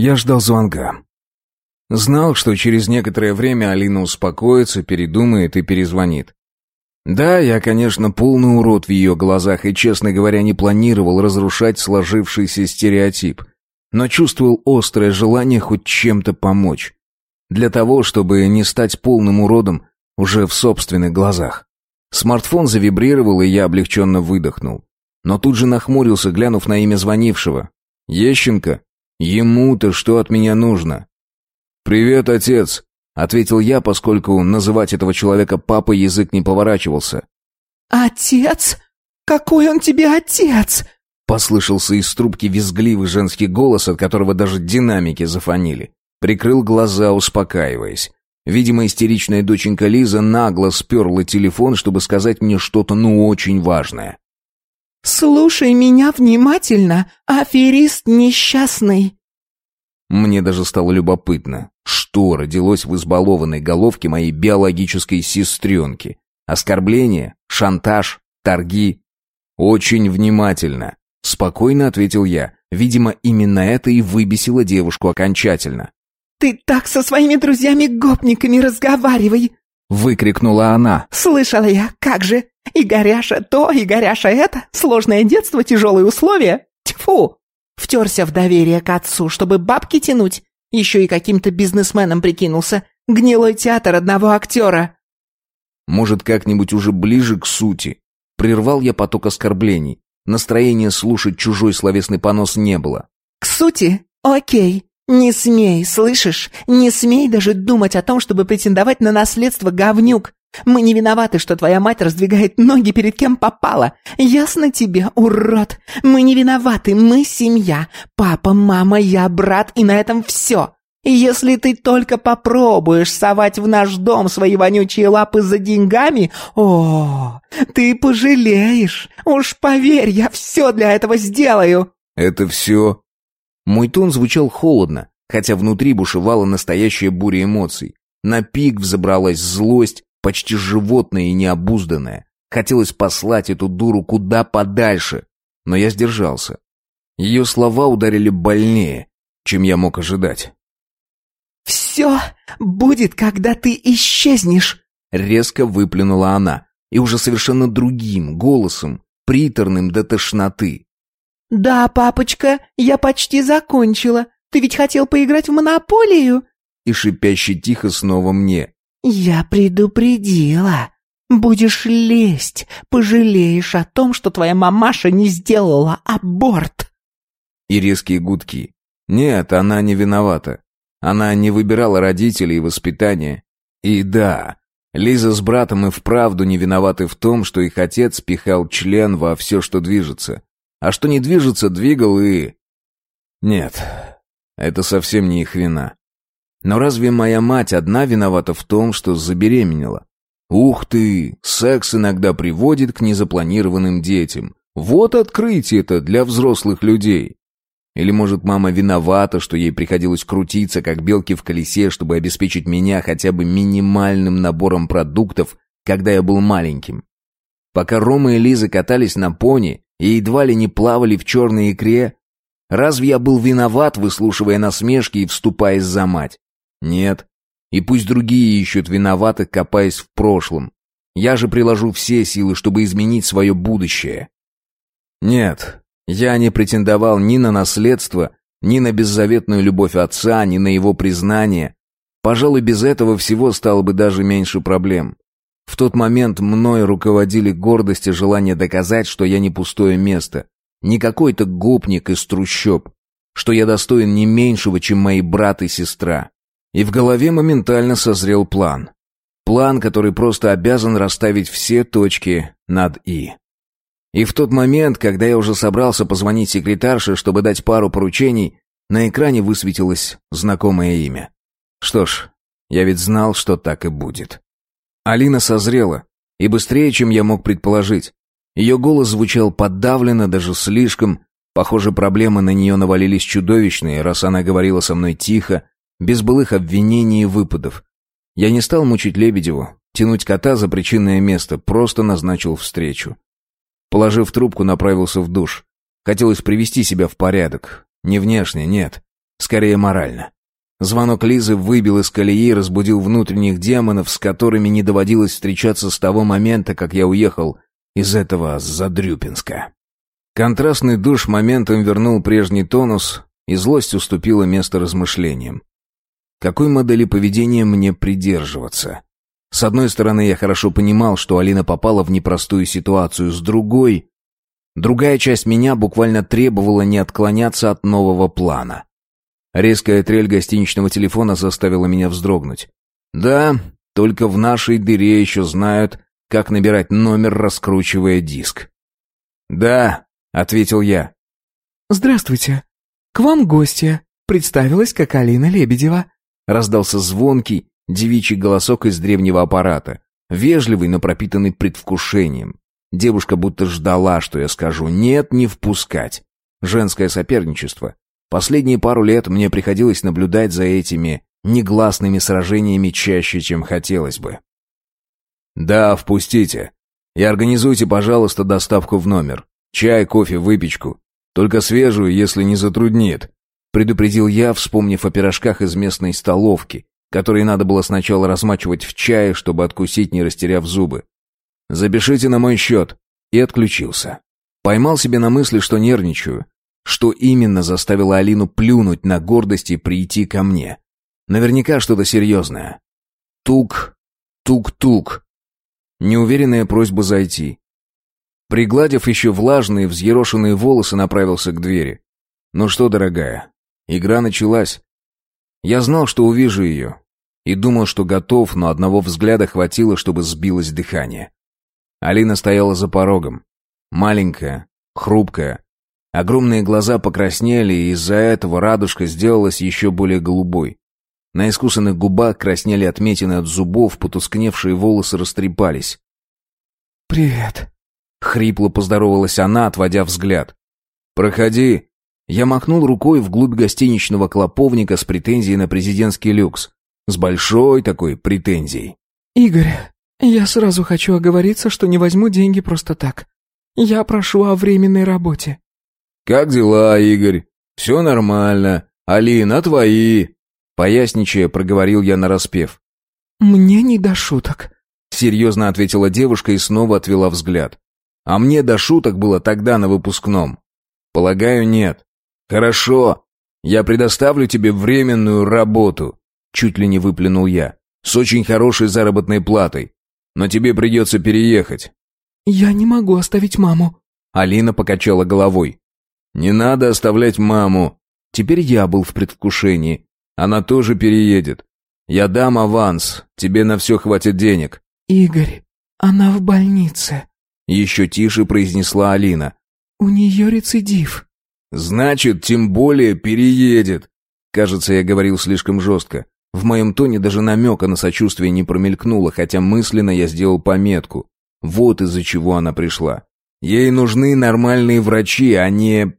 Я ждал звонка. Знал, что через некоторое время Алина успокоится, передумает и перезвонит. Да, я, конечно, полный урод в ее глазах и, честно говоря, не планировал разрушать сложившийся стереотип, но чувствовал острое желание хоть чем-то помочь. Для того, чтобы не стать полным уродом уже в собственных глазах. Смартфон завибрировал, и я облегченно выдохнул. Но тут же нахмурился, глянув на имя звонившего. «Ещенко? Ему-то что от меня нужно?» «Привет, отец!» ответил я, поскольку называть этого человека папой язык не поворачивался. Отец? Какой он тебе отец? Послышался из трубки визгливый женский голос, от которого даже динамики зафонили. Прикрыл глаза, успокаиваясь. Видимо, истеричная доченька Лиза нагло сперла телефон, чтобы сказать мне что-то ну очень важное. «Слушай меня внимательно, аферист несчастный!» Мне даже стало любопытно, что родилось в избалованной головке моей биологической сестренки. Оскорбление, шантаж, торги. Очень внимательно. Спокойно ответил я. Видимо, именно это и выбесило девушку окончательно. «Ты так со своими друзьями-гопниками разговаривай!» Выкрикнула она. «Слышала я, как же! И горяша то, и горяша это! Сложное детство, тяжелые условия! Тьфу! Втерся в доверие к отцу, чтобы бабки тянуть. Еще и каким-то бизнесменом прикинулся. Гнилой театр одного актера. Может, как-нибудь уже ближе к сути. Прервал я поток оскорблений. Настроения слушать чужой словесный понос не было. К сути? Окей. Не смей, слышишь? Не смей даже думать о том, чтобы претендовать на наследство, говнюк. Мы не виноваты, что твоя мать раздвигает ноги перед кем попала. Ясно тебе, урод? Мы не виноваты, мы семья. Папа, мама, я, брат, и на этом все. И если ты только попробуешь совать в наш дом свои вонючие лапы за деньгами, о, ты пожалеешь. Уж поверь, я все для этого сделаю. Это все? Мой тон звучал холодно, хотя внутри бушевала настоящая буря эмоций. На пик взобралась злость, почти животное и необузданное. Хотелось послать эту дуру куда подальше, но я сдержался. Ее слова ударили больнее, чем я мог ожидать. «Все будет, когда ты исчезнешь», — резко выплюнула она, и уже совершенно другим голосом, приторным до тошноты. «Да, папочка, я почти закончила. Ты ведь хотел поиграть в монополию?» И шипяще тихо снова мне. «Я предупредила. Будешь лезть, пожалеешь о том, что твоя мамаша не сделала аборт». И резкие гудки. «Нет, она не виновата. Она не выбирала родителей и воспитание. И да, Лиза с братом и вправду не виноваты в том, что их отец пихал член во все, что движется. А что не движется, двигал и... Нет, это совсем не их вина. Но разве моя мать одна виновата в том, что забеременела? Ух ты, секс иногда приводит к незапланированным детям. Вот открытие-то для взрослых людей. Или, может, мама виновата, что ей приходилось крутиться, как белки в колесе, чтобы обеспечить меня хотя бы минимальным набором продуктов, когда я был маленьким. Пока Рома и Лиза катались на пони и едва ли не плавали в черной икре, разве я был виноват, выслушивая насмешки и вступаясь за мать? Нет. И пусть другие ищут виноватых, копаясь в прошлом. Я же приложу все силы, чтобы изменить свое будущее. Нет, я не претендовал ни на наследство, ни на беззаветную любовь отца, ни на его признание. Пожалуй, без этого всего стало бы даже меньше проблем. В тот момент мной руководили гордость и желание доказать, что я не пустое место, не какой-то гопник из трущоб, что я достоин не меньшего, чем мои брат и сестра. И в голове моментально созрел план. План, который просто обязан расставить все точки над «и». И в тот момент, когда я уже собрался позвонить секретарше, чтобы дать пару поручений, на экране высветилось знакомое имя. Что ж, я ведь знал, что так и будет. Алина созрела, и быстрее, чем я мог предположить. Ее голос звучал подавленно, даже слишком. Похоже, проблемы на нее навалились чудовищные, раз она говорила со мной тихо, без былых обвинений и выпадов. Я не стал мучить Лебедеву, тянуть кота за причинное место, просто назначил встречу. Положив трубку, направился в душ. Хотелось привести себя в порядок. Не внешне, нет. скорее морально. Звонок Лизы выбил из колеи и разбудил внутренних демонов, с которыми не доводилось встречаться с того момента, как я уехал из этого Задрюпинска. Контрастный душ моментом вернул прежний тонус, и злость уступила место размышлениям. Какой модели поведения мне придерживаться? С одной стороны, я хорошо понимал, что Алина попала в непростую ситуацию, с другой... Другая часть меня буквально требовала не отклоняться от нового плана. Резкая трель гостиничного телефона заставила меня вздрогнуть. Да, только в нашей дыре еще знают, как набирать номер, раскручивая диск. «Да», — ответил я. «Здравствуйте. К вам гостья. Представилась как Алина Лебедева». Раздался звонкий, девичий голосок из древнего аппарата, вежливый, но пропитанный предвкушением. Девушка будто ждала, что я скажу «нет, не впускать». Женское соперничество. Последние пару лет мне приходилось наблюдать за этими негласными сражениями чаще, чем хотелось бы. «Да, впустите. И организуйте, пожалуйста, доставку в номер. Чай, кофе, выпечку. Только свежую, если не затруднит», — предупредил я, вспомнив о пирожках из местной столовки, которые надо было сначала размачивать в чае, чтобы откусить, не растеряв зубы. «Запишите на мой счет». И отключился. Поймал себе на мысли, что нервничаю, что именно заставило Алину плюнуть на гордость и прийти ко мне? Наверняка что-то серьезное. Тук, тук-тук. Неуверенная просьба зайти. Пригладив еще влажные, взъерошенные волосы, направился к двери. «Ну что, дорогая, игра началась. Я знал, что увижу ее, и думал, что готов, но одного взгляда хватило, чтобы сбилось дыхание. Алина стояла за порогом. Маленькая, хрупкая, Огромные глаза покраснели, и из-за этого радужка сделалась еще более голубой. На искусанных губах краснели отметины от зубов, потускневшие волосы растрепались. «Привет», — хрипло поздоровалась она, отводя взгляд. «Проходи». Я махнул рукой вглубь гостиничного клоповника с претензией на президентский люкс. С большой такой претензией. «Игорь, я сразу хочу оговориться, что не возьму деньги просто так. Я прошу о временной работе». «Как дела, Игорь? Все нормально. Алина, твои?» Поясничая, проговорил я нараспев. «Мне не до шуток», — серьезно ответила девушка и снова отвела взгляд. «А мне до шуток было тогда на выпускном». «Полагаю, нет». «Хорошо. Я предоставлю тебе временную работу», — чуть ли не выплюнул я, «с очень хорошей заработной платой. Но тебе придется переехать». «Я не могу оставить маму», — Алина покачала головой. «Не надо оставлять маму». Теперь я был в предвкушении. Она тоже переедет. Я дам аванс, тебе на все хватит денег. «Игорь, она в больнице», — еще тише произнесла Алина. «У нее рецидив». «Значит, тем более переедет». Кажется, я говорил слишком жестко. В моем тоне даже намека на сочувствие не промелькнуло, хотя мысленно я сделал пометку. Вот из-за чего она пришла. Ей нужны нормальные врачи, а не...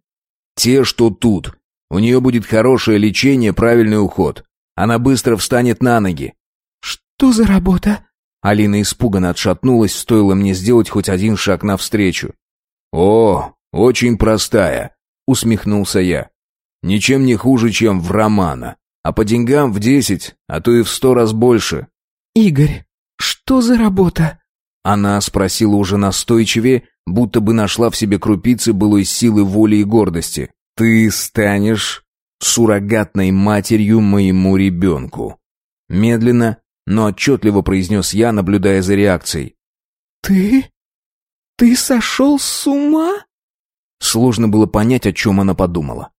Те, что тут. У нее будет хорошее лечение, правильный уход. Она быстро встанет на ноги. «Что за работа?» Алина испуганно отшатнулась, стоило мне сделать хоть один шаг навстречу. «О, очень простая», — усмехнулся я. «Ничем не хуже, чем в романа. А по деньгам в десять, а то и в сто раз больше». «Игорь, что за работа?» Она спросила уже настойчивее, будто бы нашла в себе крупицы былой силы воли и гордости. «Ты станешь суррогатной матерью моему ребенку». Медленно, но отчетливо произнес я, наблюдая за реакцией. «Ты? Ты сошел с ума?» Сложно было понять, о чем она подумала.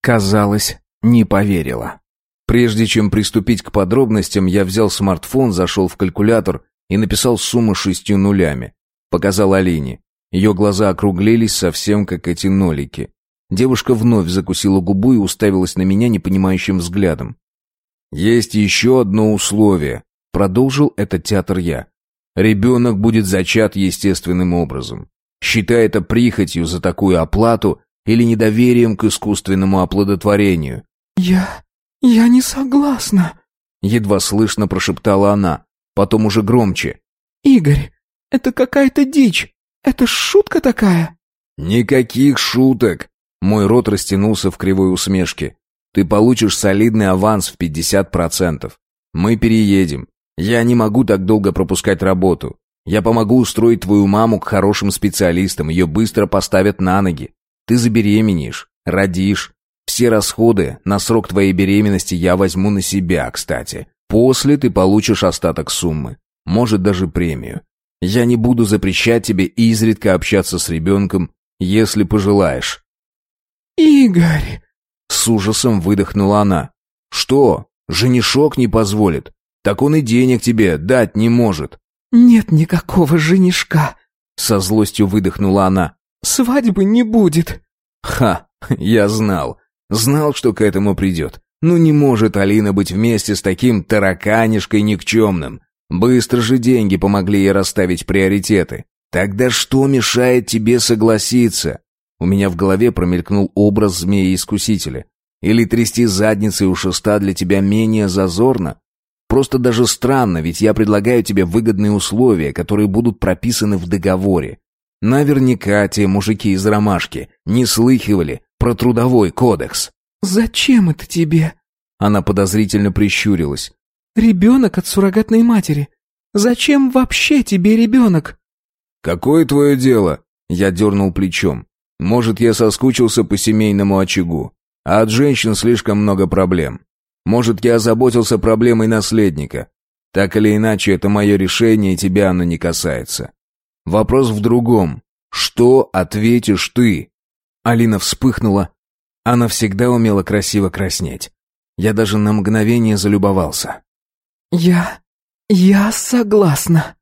Казалось, не поверила. Прежде чем приступить к подробностям, я взял смартфон, зашел в калькулятор и написал сумму шестью нулями. Показал Алине. Ее глаза округлились совсем как эти нолики. Девушка вновь закусила губу и уставилась на меня непонимающим взглядом. «Есть еще одно условие», — продолжил этот театр я. «Ребенок будет зачат естественным образом. Считай это прихотью за такую оплату или недоверием к искусственному оплодотворению». «Я... я не согласна», — едва слышно прошептала она, потом уже громче. «Игорь, это какая-то дичь. Это шутка такая?» «Никаких шуток!» Мой рот растянулся в кривой усмешке. Ты получишь солидный аванс в 50%. Мы переедем. Я не могу так долго пропускать работу. Я помогу устроить твою маму к хорошим специалистам, ее быстро поставят на ноги. Ты забеременеешь, родишь. Все расходы на срок твоей беременности я возьму на себя, кстати. После ты получишь остаток суммы, может даже премию. Я не буду запрещать тебе изредка общаться с ребенком, если пожелаешь». «Игорь!» — с ужасом выдохнула она. «Что? Женишок не позволит? Так он и денег тебе дать не может». «Нет никакого женишка», — со злостью выдохнула она. «Свадьбы не будет». «Ха, я знал. Знал, что к этому придет. Ну не может Алина быть вместе с таким тараканишкой никчемным. Быстро же деньги помогли ей расставить приоритеты. Тогда что мешает тебе согласиться? У меня в голове промелькнул образ змеи-искусителя. Или трясти задницей у шеста для тебя менее зазорно? Просто даже странно, ведь я предлагаю тебе выгодные условия, которые будут прописаны в договоре. Наверняка те мужики из ромашки не слыхивали про трудовой кодекс. «Зачем это тебе?» Она подозрительно прищурилась. «Ребенок от суррогатной матери. Зачем вообще тебе ребенок?» «Какое твое дело?» Я дернул плечом. «Может, я соскучился по семейному очагу, а от женщин слишком много проблем. Может, я озаботился проблемой наследника. Так или иначе, это мое решение, и тебя оно не касается. Вопрос в другом. Что ответишь ты?» Алина вспыхнула. Она всегда умела красиво краснеть. Я даже на мгновение залюбовался. «Я... я согласна».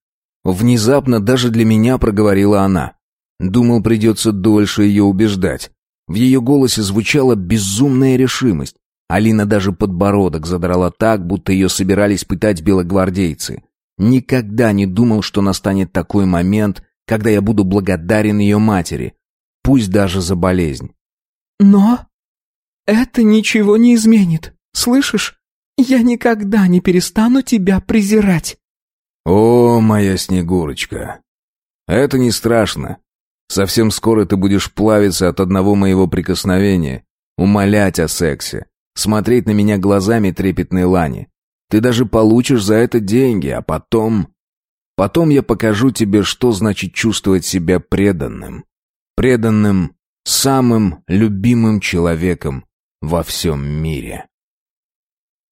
Внезапно даже для меня проговорила она. Думал, придется дольше ее убеждать. В ее голосе звучала безумная решимость. Алина даже подбородок задрала так, будто ее собирались пытать белогвардейцы. Никогда не думал, что настанет такой момент, когда я буду благодарен ее матери, пусть даже за болезнь. «Но это ничего не изменит, слышишь? Я никогда не перестану тебя презирать». «О, моя Снегурочка, это не страшно. Совсем скоро ты будешь плавиться от одного моего прикосновения, умолять о сексе, смотреть на меня глазами трепетной лани. Ты даже получишь за это деньги, а потом... Потом я покажу тебе, что значит чувствовать себя преданным. Преданным самым любимым человеком во всем мире.